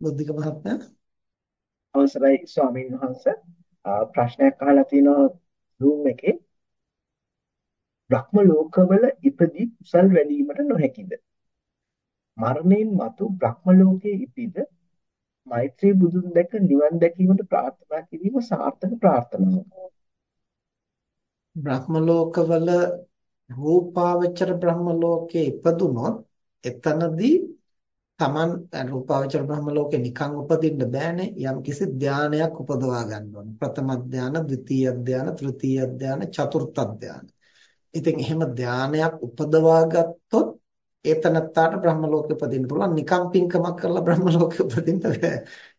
බුද්ධික මහත්මයා. අවසරයි ස්වාමීන් වහන්ස. ප්‍රශ්නයක් අහලා තිනවා Zoom එකේ. බ්‍රහ්ම ලෝකවල ඉපදී කුසල් වැඩිවීමට නොහැකිද? මරණයෙන් මතු බ්‍රහ්ම ලෝකයේ ඉපිද? මෛත්‍රී බුදුන් දැක නිවන් දැකීමට ප්‍රාර්ථනා කිරීම සාර්ථක ප්‍රාර්ථනාවක් බ්‍රහ්ම ලෝකවල රූපාවචර බ්‍රහ්ම ලෝකයේ ඉපදුනොත් එතනදී Taman රූපාවචර බ්‍රහ්ම ලෝකේ නිකන් උපදින්න බෑනේ යම් කිසි ධානයක් උපදවා ගන්න ඕනේ ප්‍රථම ධාන, ද්විතීය ධාන, තෘතීය ධාන, චතුර්ථ ධාන. ඉතින් එහෙම ධානයක් උපදවා ගත්තොත් ඒතනත්තාට බ්‍රහ්ම ලෝකෙ උපදින්න පුළුවන් නිකම් පින්කමක් කරලා බ්‍රහ්ම ලෝකෙ උපදින්න බෑ.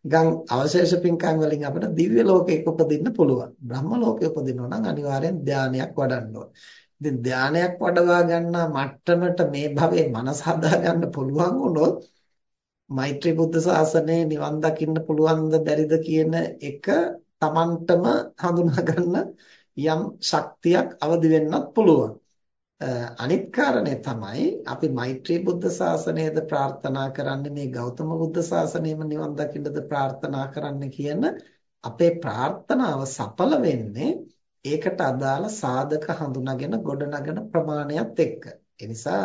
නිකන් අවශේෂ පින්කම් වලින් අපිට දිව්‍ය ලෝකයක උපදින්න පුළුවන්. බ්‍රහ්ම ලෝකෙ උපදිනවා නම් අනිවාර්යෙන් ධානයක් වඩන්න ඕනේ. ඉතින් ධානයක් වඩවා ගන්නා මට්ටමට මේ භවයේ මනස හදා ගන්න පුළුවන් වුණොත් මෛත්‍රී බුද්ධ ශාසනය නිවන් දකින්න පුළුවන්ද බැරිද කියන එක Tamanටම හඳුනා ගන්න යම් ශක්තියක් අවදි වෙන්නත් පුළුවන්. අනිත් කාරණේ තමයි අපි මෛත්‍රී බුද්ධ ශාසනයද ප්‍රාර්ථනා කරන්නේ මේ ගෞතම බුද්ධ ශාසනයම නිවන් දකින්නද ප්‍රාර්ථනා කරන්නේ කියන අපේ ප්‍රාර්ථනාව සඵල වෙන්නේ ඒකට අදාළ සාධක හඳුනාගෙන ගොඩනගන ප්‍රමාණයත් එක්ක. ඒ නිසා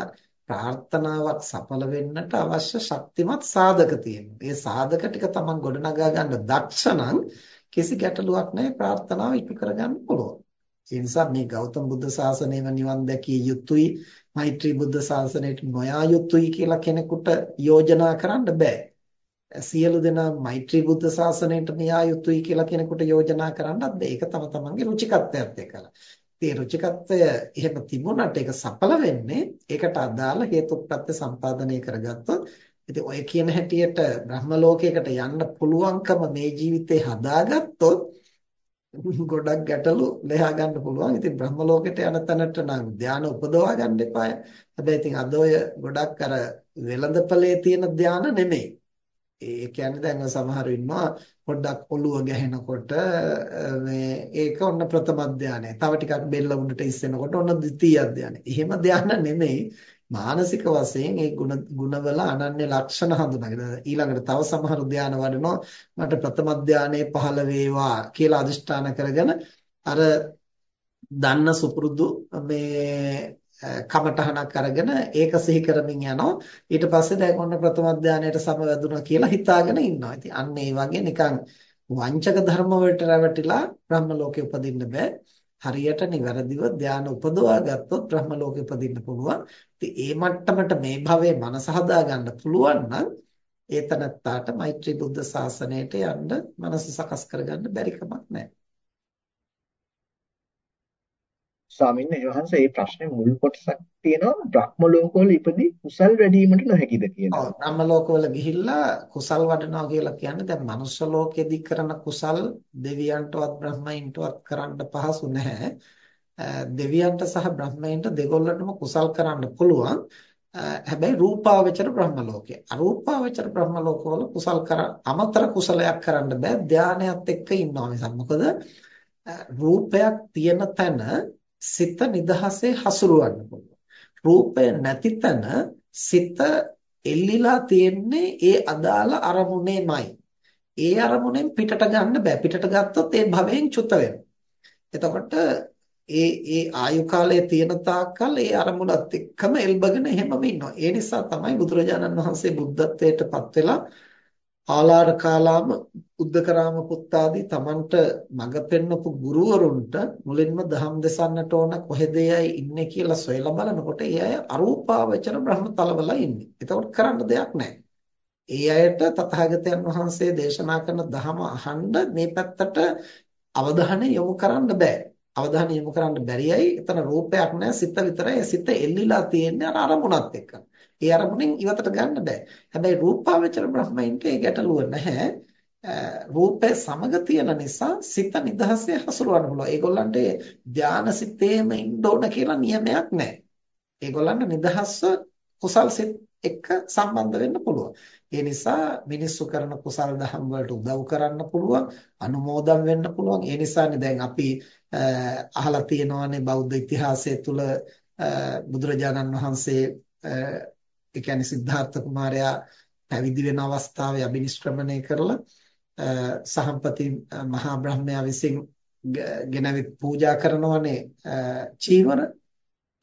ප්‍රාර්ථනාවක් සඵල වෙන්නට අවශ්‍ය ශක්තිමත් සාධක තියෙනවා. ඒ සාධක ටික තමන් ගොඩනගා ගන්න දක්ෂ නම් කිසි ගැටලුවක් නැහැ ප්‍රාර්ථනාව ඉටු කරගන්න පුළුවන්. ඒ නිසා මේ ගෞතම බුද්ධ ශාසනයම නිවන් දැකිය යුතුයි මෛත්‍රී බුද්ධ ශාසනයට නොයා යුතුයි කියලා කෙනෙකුට යෝජනා කරන්න බෑ. සියලු දෙනා මෛත්‍රී බුද්ධ ශාසනයට න්‍යා යුතුයි කියලා කෙනෙකුට යෝජනා කරන්නත් බෑ. ඒක තම තමන්ගේ රුචිකත්වයත් එක්කලා. ඒ රුචිකත්වය එහෙම තිබුණාට ඒක සඵල වෙන්නේ ඒකට අදාළ හේතුප්‍රත්‍ය සම්පාදනය කරගත්තොත් ඉතින් ඔය කියන හැටියට බ්‍රහ්ම ලෝකයකට යන්න පුළුවන්කම මේ ජීවිතේ හදාගත්තොත් ගොඩක් ගැටලු ලෙහා ගන්න පුළුවන්. ඉතින් බ්‍රහ්ම ලෝකයට යන තැනට නම් ධානය උපදවා ගන්න එපාය. හැබැයි ඉතින් අද ඔය ගොඩක් අර වෙළඳපළේ තියෙන ධානය නෙමෙයි. ඒ කියන්නේ දැන් සමහරු ඉන්නවා පොඩ්ඩක් ඔළුව ගැහෙනකොට මේ ඒක ඔන්න ප්‍රථම ධානය. තව ටිකක් බෙල්ල උඩට ඉස්සෙනකොට ඔන්න ද්විතීයි ධානය. එහෙම ධාන නෙමෙයි. මානසික වශයෙන් ඒ ಗುಣ ಗುಣවල අනන්‍ය ලක්ෂණ හඳුනාගෙන ඊළඟට තව සමහර ධාන වඩනවා මට ප්‍රථම ධානයේ පහළ වේවා කියලා අදිෂ්ඨාන කරගෙන අර දන්න සුපුරුදු මේ කමටහනක් අරගෙන ඒක සිහි කරමින් යනවා ඊට පස්සේ දැන් ඔන්න ප්‍රථම ධානයට සමවැදුණා කියලා හිතාගෙන ඉන්නවා. ඉතින් අන්න ඒ වගේ නිකන් වංචක ධර්ම වලට රැවටිලා බ්‍රහ්ම ලෝකෙ උපදින්න බෑ. හරියට නිවැරදිව ධාන උපදවා ගත්තොත් බ්‍රහ්ම ලෝකෙ උපදින්න පුළුවන්. ඉතින් ඒ මට්ටමට මේ භවයේ මනස හදා ගන්න පුළුවන් නම් ඒතනත්තාට මෛත්‍රී බුද්ධ ශාසනයට යන්න මනස සකස් කරගන්න බැරි කමක් නැහැ. ස්වාමීන් වහන්සේ මේ ප්‍රශ්නේ මුල් කොටසක් තියෙනවා බ්‍රහ්ම ලෝකවල ඉපදී කුසල් වැඩිවීමට නොහැකිද කියනවා. ඔව් බ්‍රහ්ම ලෝකවල ගිහිල්ලා කුසල් වඩනවා කියලා කියන්නේ දැන් මනුෂ්‍ය ලෝකෙදී කරන කුසල් දෙවියන්ටවත් බ්‍රහ්මයින්ටවත් කරන්න පහසු නැහැ. දෙවියන්ට සහ බ්‍රහ්මයින්ට දෙගොල්ලන්ටම කුසල් කරන්න පුළුවන්. හැබැයි රූපාවචර බ්‍රහ්ම ලෝකය. අරූපාවචර බ්‍රහ්ම ලෝකවල කුසල් කර අමතර කුසලයක් කරන්න බෑ. ධානයත් එක්ක ඉන්නවා නිසා. මොකද රූපයක් තියෙන තැන සිත නිදහසේ හසුරවන්න පුළුවන්. රූපය නැති තැන සිත එල්ලිලා තියෙන්නේ ඒ අදාළ අරමුණේමයි. ඒ අරමුණෙන් පිටට ගන්න බෑ. පිටට ගත්තොත් ඒ භවයෙන් චුත එතකොට ඒ ඒ ආයු කාලයේ තියෙන තාක්කල් ඒ අරමුණත් එක්කම එල්බගෙන එහෙමම ඉන්නවා. ඒ නිසා තමයි බුදුරජාණන් වහන්සේ බුද්ධත්වයට පත් වෙලා ආලාර කාලාම උද්දකරාම පුත්තාදී Tamanට මඟ පෙන්වපු ගුරුවරුන්ට මුලින්ම දහම් දෙසන්නට ඕන කොහෙද ඉන්නේ කියලා සොයලා බලනකොට ඒ අය අරූපාවචර බ්‍රහ්මතලවල ඉන්නේ. එතකොට කරන්න දෙයක් නැහැ. ඒ අයට තථාගතයන් වහන්සේ දේශනා කරන ධහම අහන්න මේ පැත්තට අවධානය යොමු කරන්න බෑ. අවධානය යොමු කරන්න බැරියයි එතන රූපයක් නැහැ සිත විතරයි සිත එල්ලිලා තියෙන්නේ අර අරමුණත් එක්ක. ඒ අරමුණෙන් ඉවතට ගන්න බෑ. හැබැයි රූපාවචර බ්‍රහ්මයින්ට ඒ ගැටලුව නැහැ. රූපය සමග තියෙන නිසා සිත නිදහසේ හසුරවන්න පුළුවන්. ඒගොල්ලන්ට ධාන සිතේම ඉන්න ඕන කියලා නියමයක් නැහැ. ඒගොල්ලන්ට නිදහස්ව කුසල් සිත් එක්ක සම්බන්ධ වෙන්න පුළුවන්. ඒ නිසා මිනිස්සු කරන කුසල් දහම් වලට උදව් කරන්න පුළුවන්, අනුමෝදන් වෙන්න පුළුවන්. ඒ නිසානේ දැන් අපි අහලා තියෙනවානේ බෞද්ධ ඉතිහාසය තුළ බුදුරජාණන් වහන්සේ ඒ කියන්නේ සිද්ධාර්ථ කුමාරයා පැවිදි වෙන අවස්ථාවේ අබිනිෂ්ක්‍රමණය කරලා සහම්පති මහා බ්‍රහ්මයා විසින් ගෙනවිත් පූජා කරනවනේ චීවර.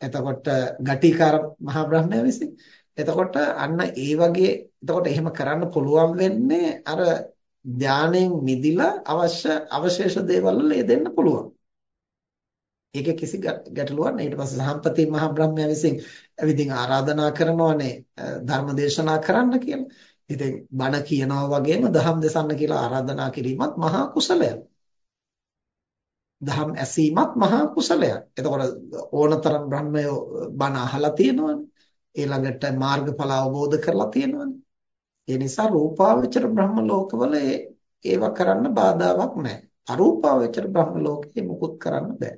එතකොට ගටිකාර මහා බ්‍රහ්මයා විසින්. එතකොට අන්න ඒ වගේ එතකොට එහෙම කරන්න පුළුවන් වෙන්නේ අර ධානයෙන් මිදිලා අවශ්‍ය අවශේෂ දේවල් වල යෙදෙන්න පුළුවන්. ඒකේ කිසි ගැටලුවක් නැහැ. ඊට පස්සේ සහම්පති මහා බ්‍රහ්මයා විසින් ඇවිදින් ආරාධනා කරනවානේ ධර්ම දේශනා කරන්න කියලා. ඉතින් බණ කියනවා වගේම දහම් දෙසන්න කියලා ආරාධනා කිරීමත් මහා කුසලයක්. දහම් ඇසීමත් මහා කුසලයක්. එතකොට ඕනතරම් බ්‍රහ්මයෝ බණ අහලා තියෙනවනේ. ඊළඟට මාර්ගඵල අවබෝධ කරලා තියෙනවනේ. ඒ නිසා රූපාවචර බ්‍රහ්ම ලෝකවල ඒව කරන්න බාධාවක් නැහැ. අරූපාවචර බ්‍රහ්ම ලෝකේ මුකුත් කරන්න බෑ.